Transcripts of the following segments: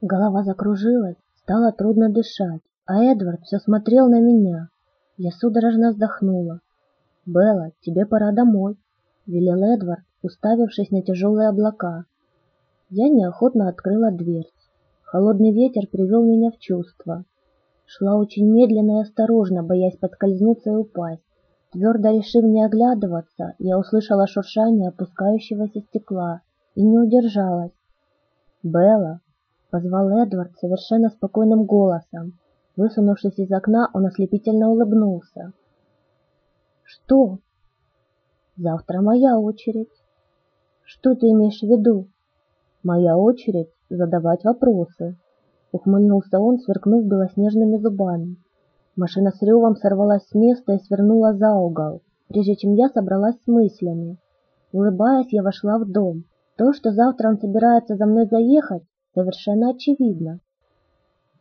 Голова закружилась, стало трудно дышать, а Эдвард все смотрел на меня. Я судорожно вздохнула. «Белла, тебе пора домой», — велел Эдвард, уставившись на тяжелые облака. Я неохотно открыла дверь. Холодный ветер привел меня в чувство. Шла очень медленно и осторожно, боясь подскользнуться и упасть. Твердо решив не оглядываться, я услышала шуршание опускающегося стекла и не удержалась. «Белла!» — позвал Эдвард совершенно спокойным голосом. Высунувшись из окна, он ослепительно улыбнулся. «Что?» «Завтра моя очередь». «Что ты имеешь в виду?» «Моя очередь задавать вопросы», — ухмыльнулся он, сверкнув белоснежными зубами. Машина с ревом сорвалась с места и свернула за угол, прежде чем я собралась с мыслями. Улыбаясь, я вошла в дом. То, что завтра он собирается за мной заехать, совершенно очевидно.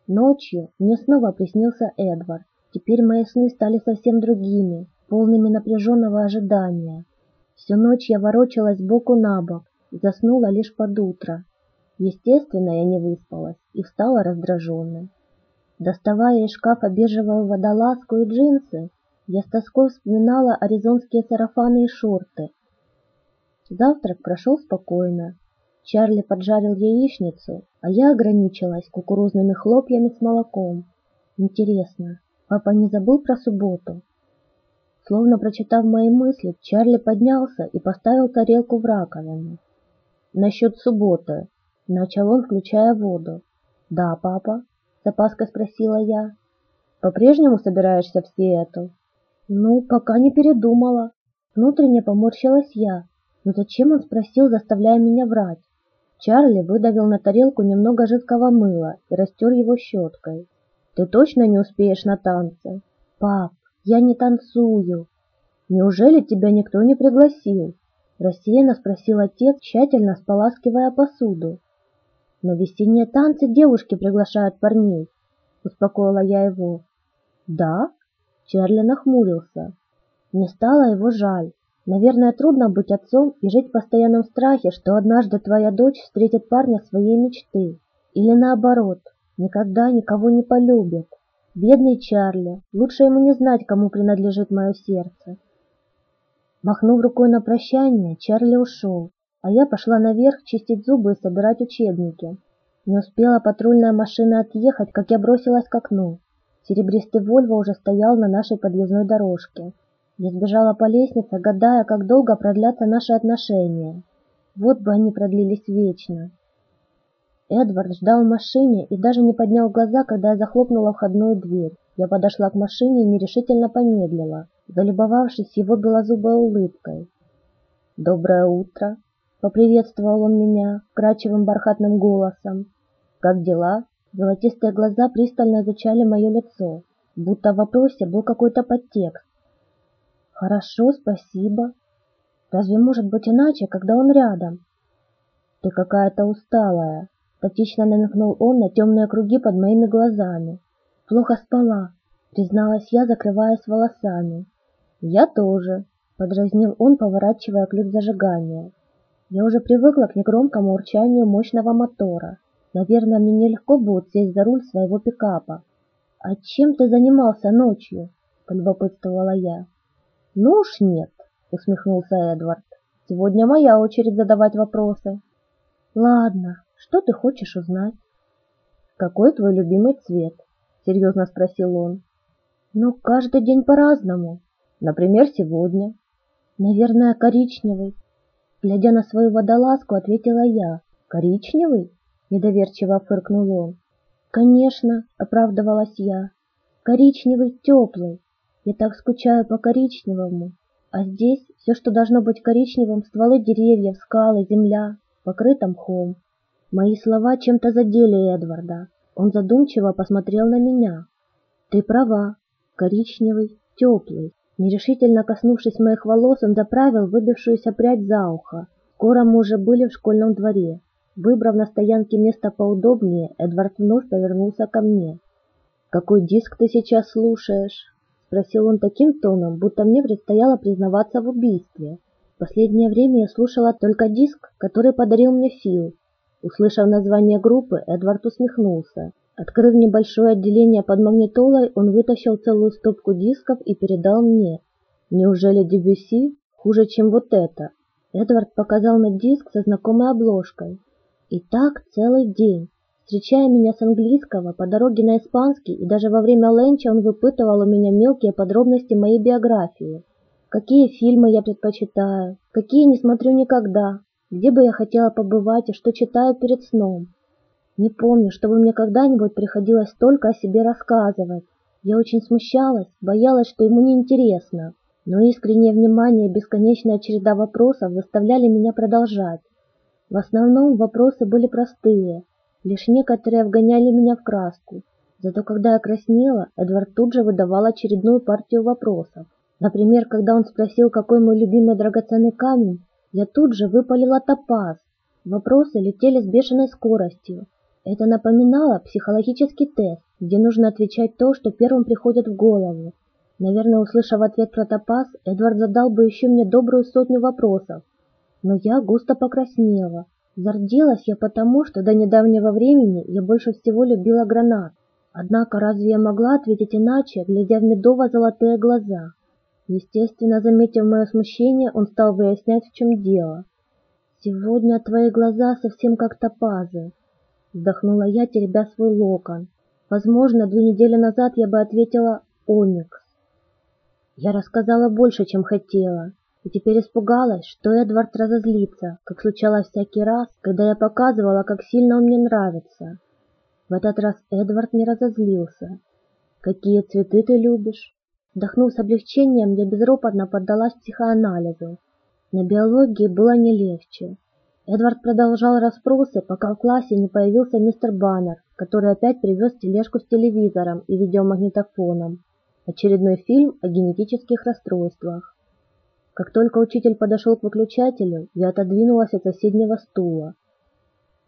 Ночью мне снова приснился Эдвард. Теперь мои сны стали совсем другими, полными напряженного ожидания. Всю ночь я ворочалась боку на бок заснула лишь под утро. Естественно, я не выспалась и встала раздраженной. Доставая из шкафа бежевую водолазку и джинсы, я с тоской вспоминала аризонские сарафаны и шорты. Завтрак прошел спокойно. Чарли поджарил яичницу, а я ограничилась кукурузными хлопьями с молоком. Интересно, папа не забыл про субботу? Словно прочитав мои мысли, Чарли поднялся и поставил тарелку в раковину. «Насчет субботы», — начал он, включая воду. «Да, папа», — с опаской спросила я. «По-прежнему собираешься в Сиэтл?» «Ну, пока не передумала». Внутренне поморщилась я. Но зачем он спросил, заставляя меня врать? Чарли выдавил на тарелку немного жидкого мыла и растер его щеткой. «Ты точно не успеешь на танцы?» «Пап, я не танцую». «Неужели тебя никто не пригласил?» Рассеянно спросил отец, тщательно споласкивая посуду. На весенние танцы девушки приглашают парней, успокоила я его. Да? Чарли нахмурился. Мне стало его жаль. Наверное, трудно быть отцом и жить в постоянном страхе, что однажды твоя дочь встретит парня своей мечты. Или наоборот, никогда никого не полюбит. Бедный Чарли, лучше ему не знать, кому принадлежит мое сердце. Махнув рукой на прощание, Чарли ушел а я пошла наверх чистить зубы и собирать учебники. Не успела патрульная машина отъехать, как я бросилась к окну. Серебристый Вольво уже стоял на нашей подъездной дорожке. Я сбежала по лестнице, гадая, как долго продлятся наши отношения. Вот бы они продлились вечно. Эдвард ждал в машине и даже не поднял глаза, когда я захлопнула входную дверь. Я подошла к машине и нерешительно помедлила, залюбовавшись его белозубой улыбкой. «Доброе утро!» Поприветствовал он меня вкрадчивым бархатным голосом. «Как дела?» Золотистые глаза пристально изучали мое лицо, будто в вопросе был какой-то подтекст. «Хорошо, спасибо. Разве может быть иначе, когда он рядом?» «Ты какая-то усталая», — тактично намекнул он на темные круги под моими глазами. «Плохо спала», — призналась я, закрываясь волосами. «Я тоже», — подразнил он, поворачивая ключ зажигания. Я уже привыкла к негромкому урчанию мощного мотора. Наверное, мне нелегко будет сесть за руль своего пикапа. «А чем ты занимался ночью?» – полюбопытствовала я. «Ну уж нет», – усмехнулся Эдвард. «Сегодня моя очередь задавать вопросы». «Ладно, что ты хочешь узнать?» «Какой твой любимый цвет?» – серьезно спросил он. «Ну, каждый день по-разному. Например, сегодня. Наверное, коричневый. Глядя на свою водолазку, ответила я. «Коричневый?» – недоверчиво фыркнул он. «Конечно», – оправдывалась я. «Коричневый теплый. Я так скучаю по коричневому. А здесь все, что должно быть коричневым, стволы деревьев, скалы, земля, покрыта мхом». Мои слова чем-то задели Эдварда. Он задумчиво посмотрел на меня. «Ты права. Коричневый, теплый. Нерешительно коснувшись моих волос, он заправил выбившуюся прядь за ухо. Скоро мы уже были в школьном дворе. Выбрав на стоянке место поудобнее, Эдвард вновь повернулся ко мне. «Какой диск ты сейчас слушаешь?» — спросил он таким тоном, будто мне предстояло признаваться в убийстве. В последнее время я слушала только диск, который подарил мне Фил. Услышав название группы, Эдвард усмехнулся. Открыв небольшое отделение под магнитолой, он вытащил целую стопку дисков и передал мне. Неужели Дебюсси хуже, чем вот это? Эдвард показал на диск со знакомой обложкой. И так целый день. Встречая меня с английского, по дороге на испанский и даже во время ленча он выпытывал у меня мелкие подробности моей биографии. Какие фильмы я предпочитаю, какие не смотрю никогда, где бы я хотела побывать и что читаю перед сном. Не помню, чтобы мне когда-нибудь приходилось столько о себе рассказывать. Я очень смущалась, боялась, что ему неинтересно, но искреннее внимание и бесконечная череда вопросов заставляли меня продолжать. В основном вопросы были простые, лишь некоторые вгоняли меня в краску. Зато когда я краснела, Эдвард тут же выдавал очередную партию вопросов. Например, когда он спросил, какой мой любимый драгоценный камень, я тут же выпалила топаз. Вопросы летели с бешеной скоростью. Это напоминало психологический тест, где нужно отвечать то, что первым приходит в голову. Наверное, услышав ответ про топаз, Эдвард задал бы еще мне добрую сотню вопросов. Но я густо покраснела. Зарделась я потому, что до недавнего времени я больше всего любила гранат. Однако разве я могла ответить иначе, глядя в медово-золотые глаза? Естественно, заметив мое смущение, он стал выяснять, в чем дело. «Сегодня твои глаза совсем как топазы», — вздохнула я, теребя свой локон. Возможно, две недели назад я бы ответила «Оникс». Я рассказала больше, чем хотела, и теперь испугалась, что Эдвард разозлится, как случалось всякий раз, когда я показывала, как сильно он мне нравится. В этот раз Эдвард не разозлился. «Какие цветы ты любишь?» Вдохнув с облегчением, я безропотно поддалась психоанализу. На биологии было не легче. Эдвард продолжал расспросы, пока в классе не появился мистер Баннер, который опять привез тележку с телевизором и видеомагнитофоном. Очередной фильм о генетических расстройствах. Как только учитель подошел к выключателю, я отодвинулась от соседнего стула.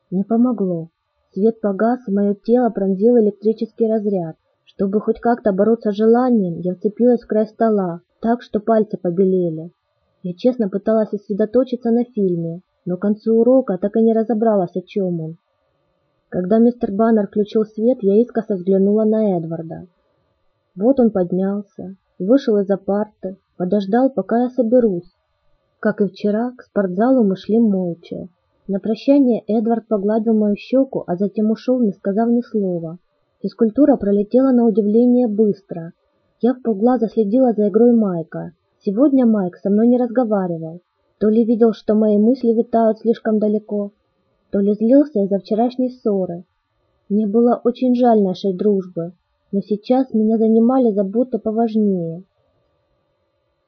Не помогло. Свет погас, и мое тело пронзил электрический разряд. Чтобы хоть как-то бороться с желанием, я вцепилась в край стола, так что пальцы побелели. Я честно пыталась сосредоточиться на фильме, но к концу урока так и не разобралась, о чем он. Когда мистер Баннер включил свет, я искоса взглянула на Эдварда. Вот он поднялся, вышел из-за парты, подождал, пока я соберусь. Как и вчера, к спортзалу мы шли молча. На прощание Эдвард погладил мою щеку, а затем ушел, не сказав ни слова. Физкультура пролетела на удивление быстро. Я в полглаза следила за игрой Майка. Сегодня Майк со мной не разговаривал. То ли видел, что мои мысли витают слишком далеко, то ли злился из-за вчерашней ссоры. Мне было очень жаль нашей дружбы, но сейчас меня занимали заботы поважнее.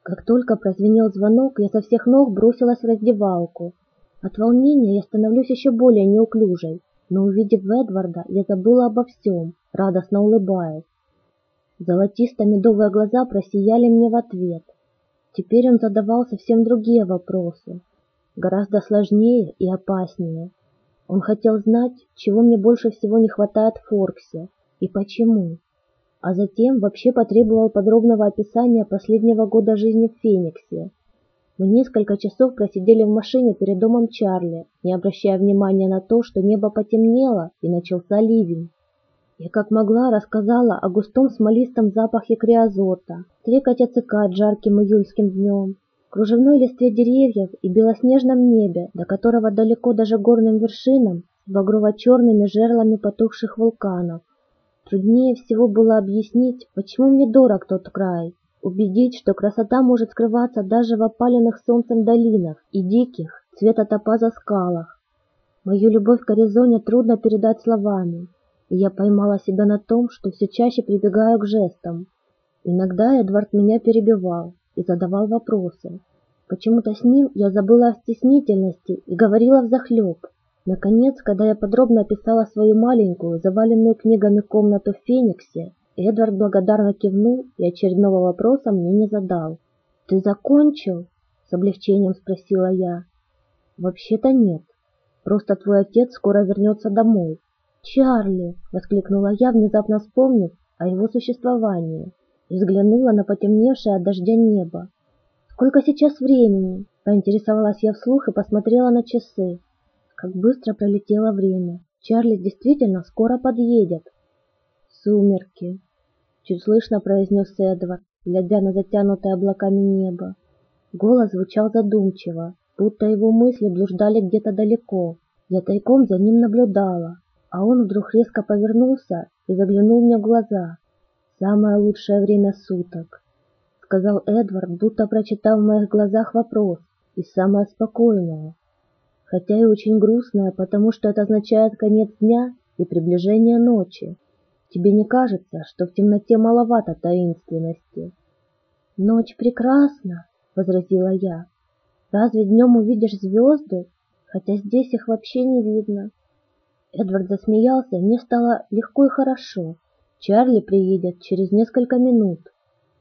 Как только прозвенел звонок, я со всех ног бросилась в раздевалку. От волнения я становлюсь еще более неуклюжей но увидев Эдварда, я забыла обо всем, радостно улыбаясь. Золотисто-медовые глаза просияли мне в ответ. Теперь он задавал совсем другие вопросы, гораздо сложнее и опаснее. Он хотел знать, чего мне больше всего не хватает в Форксе и почему. А затем вообще потребовал подробного описания последнего года жизни в Фениксе, мы несколько часов просидели в машине перед домом Чарли, не обращая внимания на то, что небо потемнело и начался ливень. Я как могла рассказала о густом смолистом запахе криозота, трекоте цикад жарким июльским днем, кружевной листве деревьев и белоснежном небе, до которого далеко даже горным вершинам, с багрово-черными жерлами потухших вулканов. Труднее всего было объяснить, почему мне дорог тот край, убедить, что красота может скрываться даже в опаленных солнцем долинах и диких, цвета топаза скалах. Мою любовь к Аризоне трудно передать словами, и я поймала себя на том, что все чаще прибегаю к жестам. Иногда Эдвард меня перебивал и задавал вопросы. Почему-то с ним я забыла о стеснительности и говорила взахлеб. Наконец, когда я подробно описала свою маленькую, заваленную книгами комнату в Фениксе, Эдвард благодарно кивнул и очередного вопроса мне не задал. «Ты закончил?» — с облегчением спросила я. «Вообще-то нет. Просто твой отец скоро вернется домой». «Чарли!» — воскликнула я, внезапно вспомнив о его существовании, и взглянула на потемневшее от дождя небо. «Сколько сейчас времени?» — поинтересовалась я вслух и посмотрела на часы. Как быстро пролетело время. Чарли действительно скоро подъедет. Сумерки. Чуть слышно произнес Эдвард, глядя на затянутое облаками небо. Голос звучал задумчиво, будто его мысли блуждали где-то далеко. Я тайком за ним наблюдала, а он вдруг резко повернулся и заглянул мне в глаза. «Самое лучшее время суток», — сказал Эдвард, будто прочитав в моих глазах вопрос, и самое спокойное, хотя и очень грустное, потому что это означает конец дня и приближение ночи. Тебе не кажется, что в темноте маловато таинственности? Ночь прекрасна, возразила я. Разве днем увидишь звезды, хотя здесь их вообще не видно? Эдвард засмеялся, мне стало легко и хорошо. Чарли приедет через несколько минут,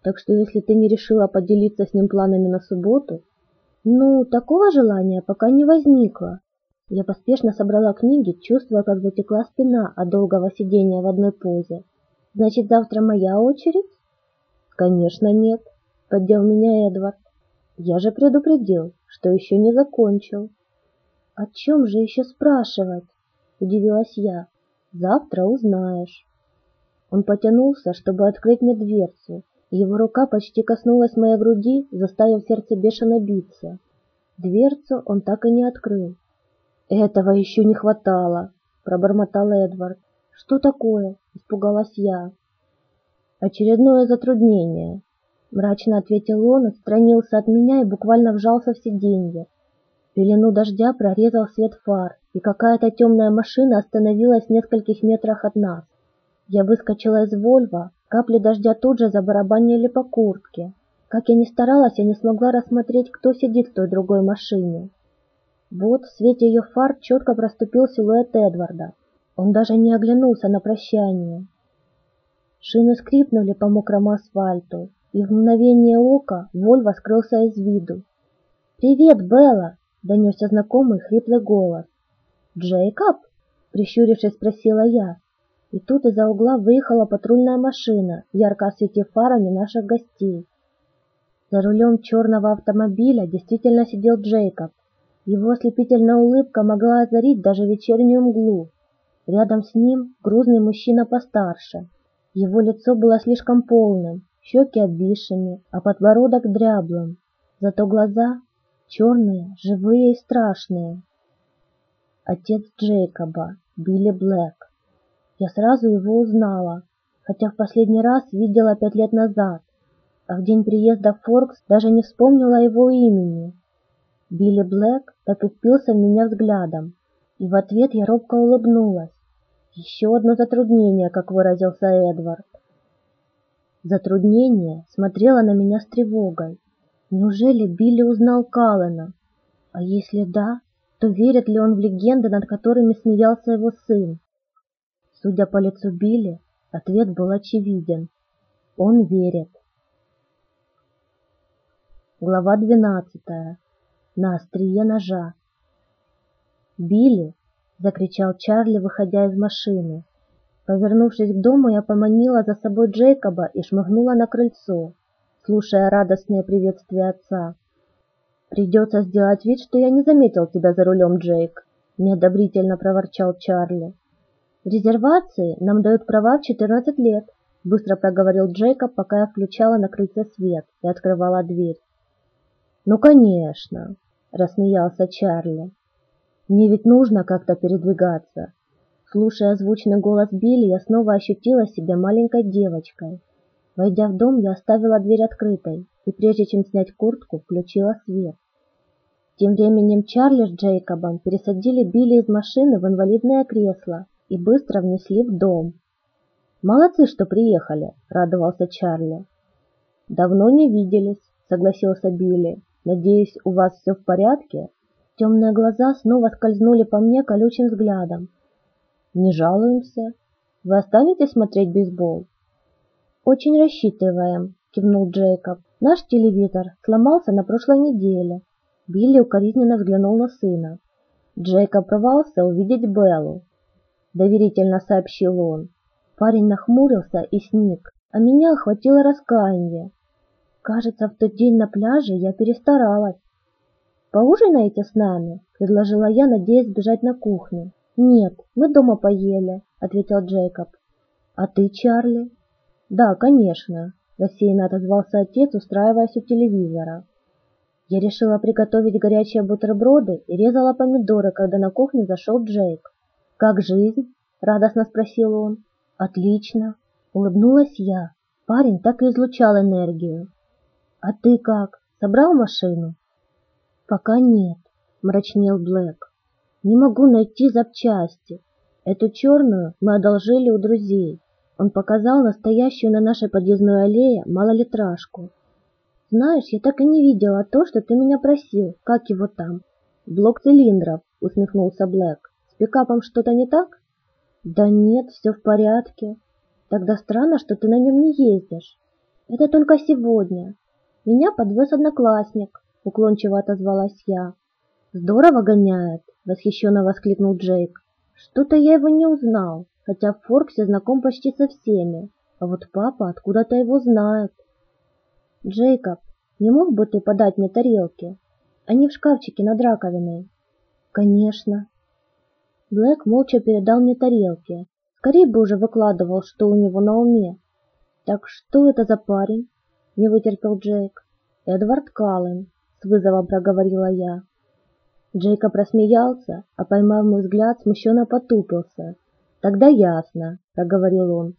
так что если ты не решила поделиться с ним планами на субботу, ну, такого желания пока не возникло. Я поспешно собрала книги, чувствуя, как затекла спина от долгого сидения в одной позе. Значит, завтра моя очередь? Конечно, нет, поддел меня Эдвард. Я же предупредил, что еще не закончил. О чем же еще спрашивать? Удивилась я. Завтра узнаешь. Он потянулся, чтобы открыть мне дверцу, его рука почти коснулась моей груди, заставив сердце бешено биться. Дверцу он так и не открыл. «Этого еще не хватало», — пробормотал Эдвард. «Что такое?» — испугалась я. «Очередное затруднение», — мрачно ответил он, отстранился от меня и буквально вжался в сиденье. Пелену дождя прорезал свет фар, и какая-то темная машина остановилась в нескольких метрах от нас. Я выскочила из Вольва, Капли дождя тут же забарабанили по куртке. Как я ни старалась, я не смогла рассмотреть, кто сидит в той другой машине. Вот в свете ее фар четко проступил силуэт Эдварда. Он даже не оглянулся на прощание. Шины скрипнули по мокрому асфальту, и в мгновение ока Вольво скрылся из виду. «Привет, Белла!» — донесся знакомый хриплый голос. «Джейкоб?» — прищурившись, спросила я. И тут из-за угла выехала патрульная машина, ярко осветив фарами наших гостей. За рулем черного автомобиля действительно сидел Джейкоб. Его ослепительная улыбка могла озарить даже вечернюю мглу. Рядом с ним грузный мужчина постарше. Его лицо было слишком полным, щеки обвисшими, а подбородок дряблым. Зато глаза черные, живые и страшные. Отец Джейкоба, Билли Блэк. Я сразу его узнала, хотя в последний раз видела пять лет назад, а в день приезда в Форкс даже не вспомнила его имени. Билли Блэк так и впился в меня взглядом, и в ответ я робко улыбнулась. Еще одно затруднение, как выразился Эдвард. Затруднение смотрело на меня с тревогой. Неужели Билли узнал Каллена? А если да, то верит ли он в легенды, над которыми смеялся его сын? Судя по лицу Билли, ответ был очевиден. Он верит. Глава двенадцатая. На острие ножа. «Билли!» — закричал Чарли, выходя из машины. Повернувшись к дому, я поманила за собой Джейкоба и шмыгнула на крыльцо, слушая радостное приветствие отца. «Придется сделать вид, что я не заметил тебя за рулем, Джейк», — неодобрительно проворчал Чарли. Резервации нам дают права в 14 лет, быстро проговорил Джейкоб, пока я включала на крыльце свет и открывала дверь. Ну, конечно, рассмеялся Чарли. Мне ведь нужно как-то передвигаться. Слушая звучный голос Билли, я снова ощутила себя маленькой девочкой. Войдя в дом, я оставила дверь открытой и прежде чем снять куртку, включила свет. Тем временем Чарли с Джейкобом пересадили Билли из машины в инвалидное кресло и быстро внесли в дом. «Молодцы, что приехали», — радовался Чарли. «Давно не виделись», — согласился Билли. «Надеюсь, у вас все в порядке?» Темные глаза снова скользнули по мне колючим взглядом. «Не жалуемся. Вы останетесь смотреть бейсбол?» «Очень рассчитываем», — кивнул Джейкоб. «Наш телевизор сломался на прошлой неделе». Билли укоризненно взглянул на сына. Джейкоб рвался увидеть Беллу, — доверительно сообщил он. Парень нахмурился и сник, а меня охватило раскаяние. Кажется, в тот день на пляже я перестаралась. «Поужинаете с нами?» — предложила я, надеясь сбежать на кухню. «Нет, мы дома поели», — ответил Джейкоб. «А ты, Чарли?» «Да, конечно», — рассеянно отозвался отец, устраиваясь у телевизора. Я решила приготовить горячие бутерброды и резала помидоры, когда на кухню зашел Джейк. «Как жизнь?» — радостно спросил он. «Отлично!» — улыбнулась я. Парень так и излучал энергию. «А ты как? Собрал машину?» «Пока нет», — мрачнел Блэк. «Не могу найти запчасти. Эту черную мы одолжили у друзей. Он показал настоящую на нашей подъездной аллее малолитражку. Знаешь, я так и не видела то, что ты меня просил. Как его там? Блок цилиндров, усмехнулся Блэк. Пикапом что-то не так? Да нет, все в порядке. Тогда странно, что ты на нем не ездишь. Это только сегодня. Меня подвез одноклассник, уклончиво отозвалась я. Здорово гоняет, восхищенно воскликнул Джейк. Что-то я его не узнал, хотя в Форксе знаком почти со всеми. А вот папа откуда-то его знает. Джейкоб, не мог бы ты подать мне тарелки? Они в шкафчике над раковиной. Конечно. Блэк молча передал мне тарелки. Скорее бы уже выкладывал, что у него на уме. Так что это за парень? Не вытерпел Джейк. Эдвард Каллен, с вызовом проговорила я. Джейкоб просмеялся, а поймав мой взгляд, смущенно потупился. «Тогда ясно», — проговорил он.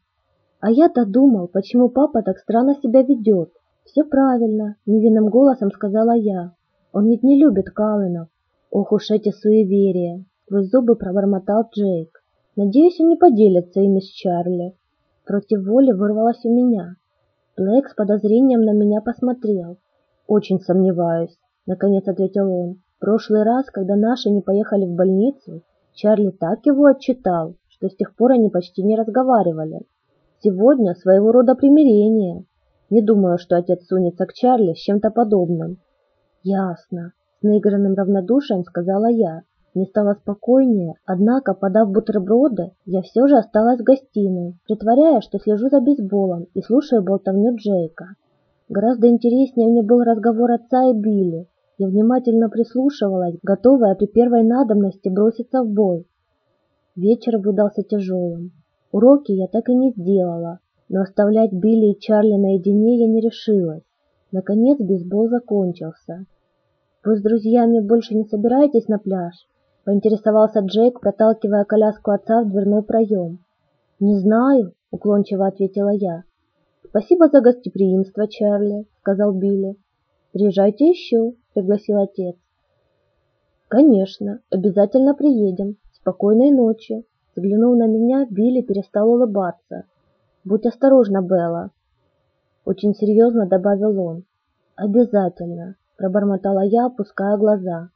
«А я-то думал, почему папа так странно себя ведет. «Все правильно», — невинным голосом сказала я. «Он ведь не любит Каллинов». «Ох уж эти суеверия!» — сквозь зубы пробормотал Джейк. «Надеюсь, он не поделится ими с Чарли». Против воли вырвалось у меня. Блэк с подозрением на меня посмотрел. «Очень сомневаюсь», — наконец ответил он. «В прошлый раз, когда наши не поехали в больницу, Чарли так его отчитал, что с тех пор они почти не разговаривали. Сегодня своего рода примирение. Не думаю, что отец сунется к Чарли с чем-то подобным. Ясно. С наигранным равнодушием сказала я. Мне стало спокойнее, однако, подав бутерброды, я все же осталась в гостиной, притворяя, что слежу за бейсболом и слушаю болтовню Джейка. Гораздо интереснее мне был разговор отца и Билли. Я внимательно прислушивалась, готовая при первой надобности броситься в бой. Вечер выдался тяжелым. Уроки я так и не сделала, но оставлять Билли и Чарли наедине я не решилась. Наконец бейсбол закончился. «Вы с друзьями больше не собираетесь на пляж?» — поинтересовался Джейк, проталкивая коляску отца в дверной проем. «Не знаю», — уклончиво ответила я. «Спасибо за гостеприимство, Чарли», — сказал Билли. «Приезжайте еще», — пригласил отец. «Конечно, обязательно приедем. Спокойной ночи». Взглянув на меня, Билли перестал улыбаться. Будь осторожна, Белла. Очень серьезно добавил он. Обязательно, пробормотала я, опуская глаза.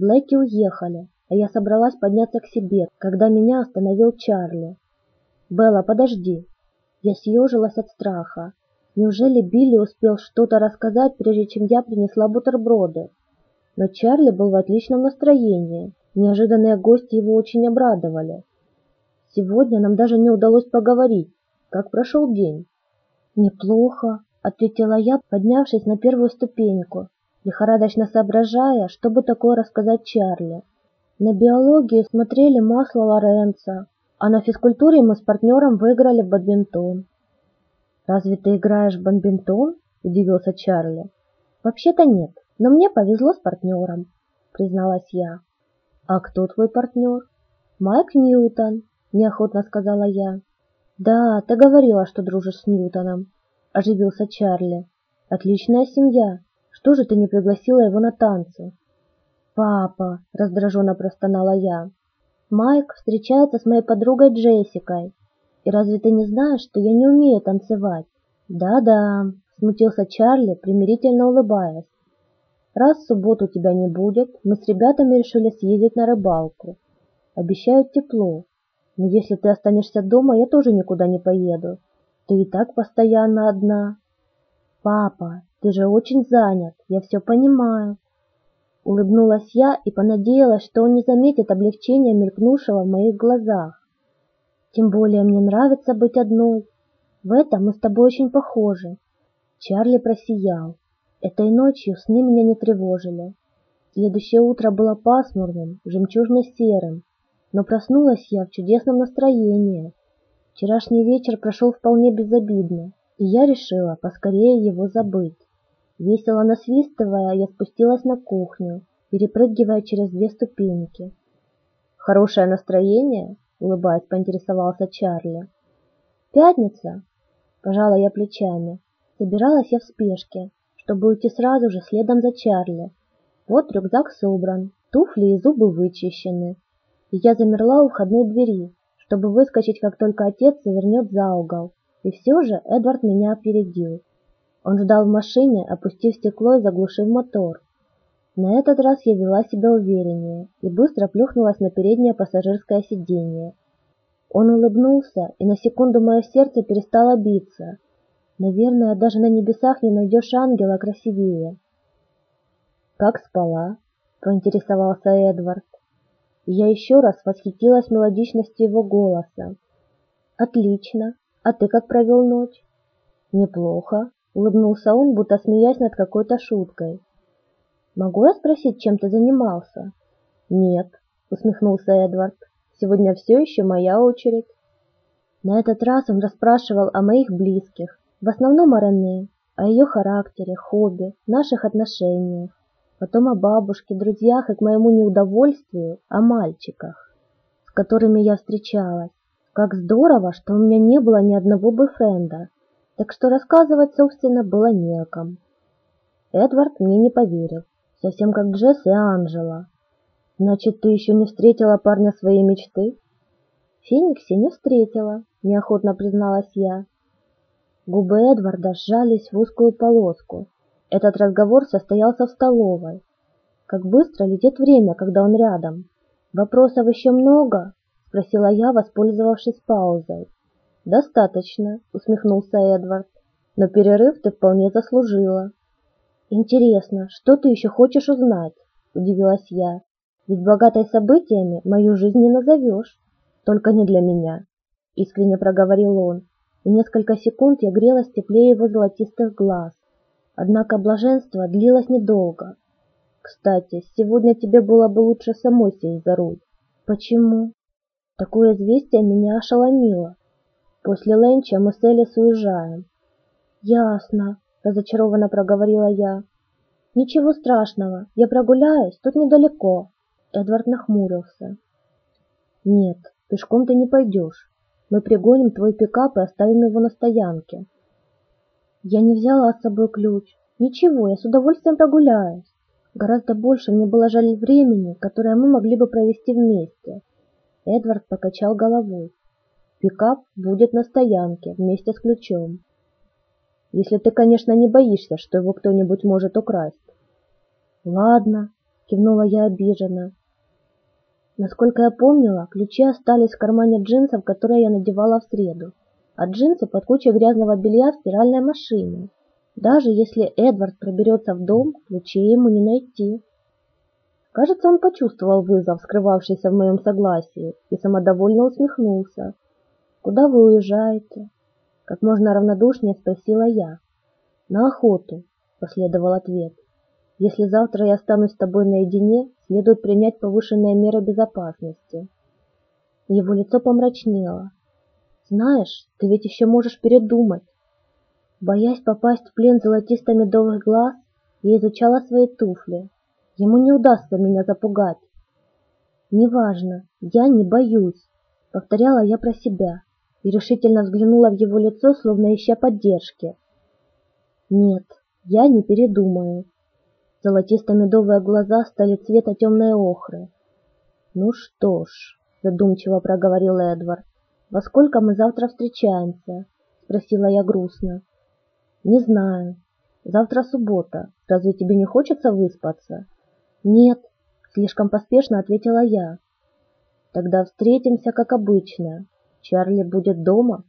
Блэки уехали, а я собралась подняться к себе, когда меня остановил Чарли. «Белла, подожди!» Я съежилась от страха. Неужели Билли успел что-то рассказать, прежде чем я принесла бутерброды? Но Чарли был в отличном настроении. Неожиданные гости его очень обрадовали. Сегодня нам даже не удалось поговорить, как прошел день? Неплохо, ответила я, поднявшись на первую ступеньку, лихорадочно соображая, что бы такое рассказать Чарли. На биологии смотрели масло Лоренца, а на физкультуре мы с партнером выиграли в бадминтон. «Разве ты играешь в бадминтон?» – удивился Чарли. «Вообще-то нет, но мне повезло с партнером», – призналась я. «А кто твой партнер?» «Майк Ньютон», – неохотно сказала я. «Да, ты говорила, что дружишь с Ньютоном», – оживился Чарли. «Отличная семья. Что же ты не пригласила его на танцы?» «Папа», – раздраженно простонала я. «Майк встречается с моей подругой Джессикой. И разве ты не знаешь, что я не умею танцевать?» «Да-да», – смутился Чарли, примирительно улыбаясь. «Раз в субботу тебя не будет, мы с ребятами решили съездить на рыбалку. Обещают тепло, но если ты останешься дома, я тоже никуда не поеду. Ты и так постоянно одна. Папа, ты же очень занят, я все понимаю. Улыбнулась я и понадеялась, что он не заметит облегчения, мелькнувшего в моих глазах. Тем более мне нравится быть одной. В этом мы с тобой очень похожи. Чарли просиял. Этой ночью сны меня не тревожили. Следующее утро было пасмурным, жемчужно-серым, но проснулась я в чудесном настроении. Вчерашний вечер прошел вполне безобидно, и я решила поскорее его забыть. Весело насвистывая, я спустилась на кухню, перепрыгивая через две ступеньки. «Хорошее настроение?» — улыбаясь, поинтересовался Чарли. «Пятница!» — пожала я плечами. Собиралась я в спешке, чтобы уйти сразу же следом за Чарли. Вот рюкзак собран, туфли и зубы вычищены. И я замерла у входной двери, чтобы выскочить, как только отец завернет за угол. И все же Эдвард меня опередил. Он ждал в машине, опустив стекло и заглушив мотор. На этот раз я вела себя увереннее и быстро плюхнулась на переднее пассажирское сиденье. Он улыбнулся, и на секунду мое сердце перестало биться. Наверное, даже на небесах не найдешь ангела красивее. «Как спала?» — поинтересовался Эдвард. я еще раз восхитилась мелодичностью его голоса. «Отлично. А ты как провел ночь?» «Неплохо», — улыбнулся он, будто смеясь над какой-то шуткой. «Могу я спросить, чем ты занимался?» «Нет», — усмехнулся Эдвард. «Сегодня все еще моя очередь». На этот раз он расспрашивал о моих близких, в основном о Рене, о ее характере, хобби, наших отношениях потом о бабушке, друзьях и, к моему неудовольствию, о мальчиках, с которыми я встречалась. Как здорово, что у меня не было ни одного бойфренда, так что рассказывать, собственно, было не о ком. Эдвард мне не поверил, совсем как Джесс и Анжела. Значит, ты еще не встретила парня своей мечты? Фениксе не встретила, неохотно призналась я. Губы Эдварда сжались в узкую полоску, этот разговор состоялся в столовой. Как быстро летит время, когда он рядом. Вопросов еще много? Спросила я, воспользовавшись паузой. Достаточно, усмехнулся Эдвард. Но перерыв ты вполне заслужила. Интересно, что ты еще хочешь узнать? Удивилась я. Ведь богатой событиями мою жизнь не назовешь. Только не для меня. Искренне проговорил он. И несколько секунд я грелась теплее его золотистых глаз. Однако блаженство длилось недолго. Кстати, сегодня тебе было бы лучше самой сесть за руль. Почему? Такое известие меня ошеломило. После ленча мы с Элис уезжаем. Ясно, разочарованно проговорила я. Ничего страшного, я прогуляюсь, тут недалеко. Эдвард нахмурился. Нет, пешком ты не пойдешь. Мы пригоним твой пикап и оставим его на стоянке. Я не взяла с собой ключ. Ничего, я с удовольствием прогуляюсь. Гораздо больше мне было жаль времени, которое мы могли бы провести вместе. Эдвард покачал головой. Пикап будет на стоянке вместе с ключом. Если ты, конечно, не боишься, что его кто-нибудь может украсть. Ладно, кивнула я обиженно. Насколько я помнила, ключи остались в кармане джинсов, которые я надевала в среду а джинсы под кучей грязного белья в стиральной машине. Даже если Эдвард проберется в дом, ключей ему не найти. Кажется, он почувствовал вызов, скрывавшийся в моем согласии, и самодовольно усмехнулся. «Куда вы уезжаете?» Как можно равнодушнее спросила я. «На охоту», — последовал ответ. «Если завтра я останусь с тобой наедине, следует принять повышенные меры безопасности». Его лицо помрачнело, знаешь, ты ведь еще можешь передумать. Боясь попасть в плен золотисто-медовых глаз, я изучала свои туфли. Ему не удастся меня запугать. Неважно, я не боюсь, повторяла я про себя и решительно взглянула в его лицо, словно ища поддержки. Нет, я не передумаю. Золотисто-медовые глаза стали цвета темной охры. Ну что ж, задумчиво проговорил Эдвард. «Во сколько мы завтра встречаемся?» – спросила я грустно. «Не знаю. Завтра суббота. Разве тебе не хочется выспаться?» «Нет», – слишком поспешно ответила я. «Тогда встретимся, как обычно. Чарли будет дома?»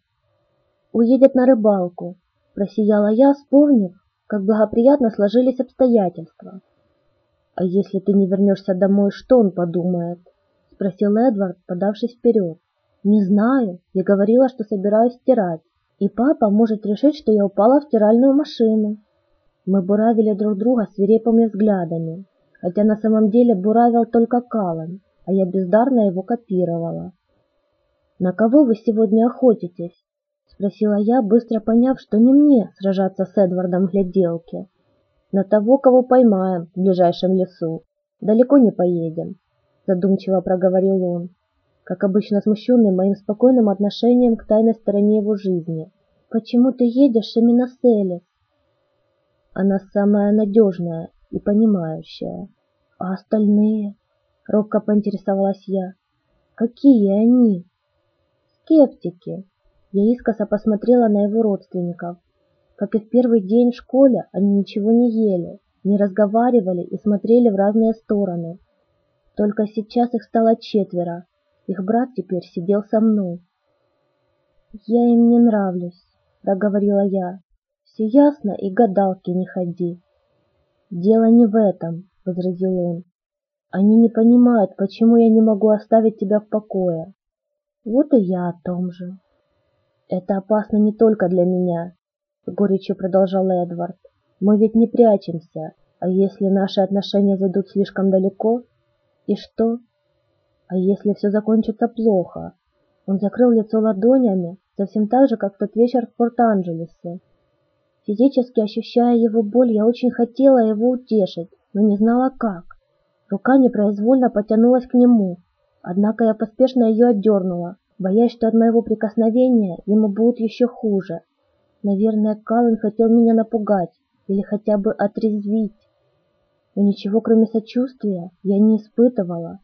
«Уедет на рыбалку», – просияла я, вспомнив, как благоприятно сложились обстоятельства. «А если ты не вернешься домой, что он подумает?» – спросил Эдвард, подавшись вперед. Не знаю, я говорила, что собираюсь стирать, и папа может решить, что я упала в стиральную машину. Мы буравили друг друга свирепыми взглядами. хотя на самом деле буравил только Калан, а я бездарно его копировала. «На кого вы сегодня охотитесь?» — спросила я, быстро поняв, что не мне сражаться с Эдвардом в. «На того, кого поймаем в ближайшем лесу. Далеко не поедем», — задумчиво проговорил он, как обычно смущенный моим спокойным отношением к тайной стороне его жизни. «Почему ты едешь именно с Элис?» «Она самая надежная и понимающая. А остальные?» — робко поинтересовалась я. «Какие они?» «Скептики». Я искоса посмотрела на его родственников. Как и в первый день в школе, они ничего не ели, не разговаривали и смотрели в разные стороны. Только сейчас их стало четверо. Их брат теперь сидел со мной. «Я им не нравлюсь», — проговорила я. «Все ясно, и гадалки не ходи». «Дело не в этом», — возразил он. «Они не понимают, почему я не могу оставить тебя в покое. Вот и я о том же». «Это опасно не только для меня», — с горечью продолжал Эдвард. «Мы ведь не прячемся, а если наши отношения зайдут слишком далеко? И что? А если все закончится плохо? Он закрыл лицо ладонями, совсем так же, как в тот вечер в Порт-Анджелесе. Физически ощущая его боль, я очень хотела его утешить, но не знала как. Рука непроизвольно потянулась к нему, однако я поспешно ее отдернула, боясь, что от моего прикосновения ему будет еще хуже. Наверное, Каллен хотел меня напугать или хотя бы отрезвить но ничего кроме сочувствия я не испытывала.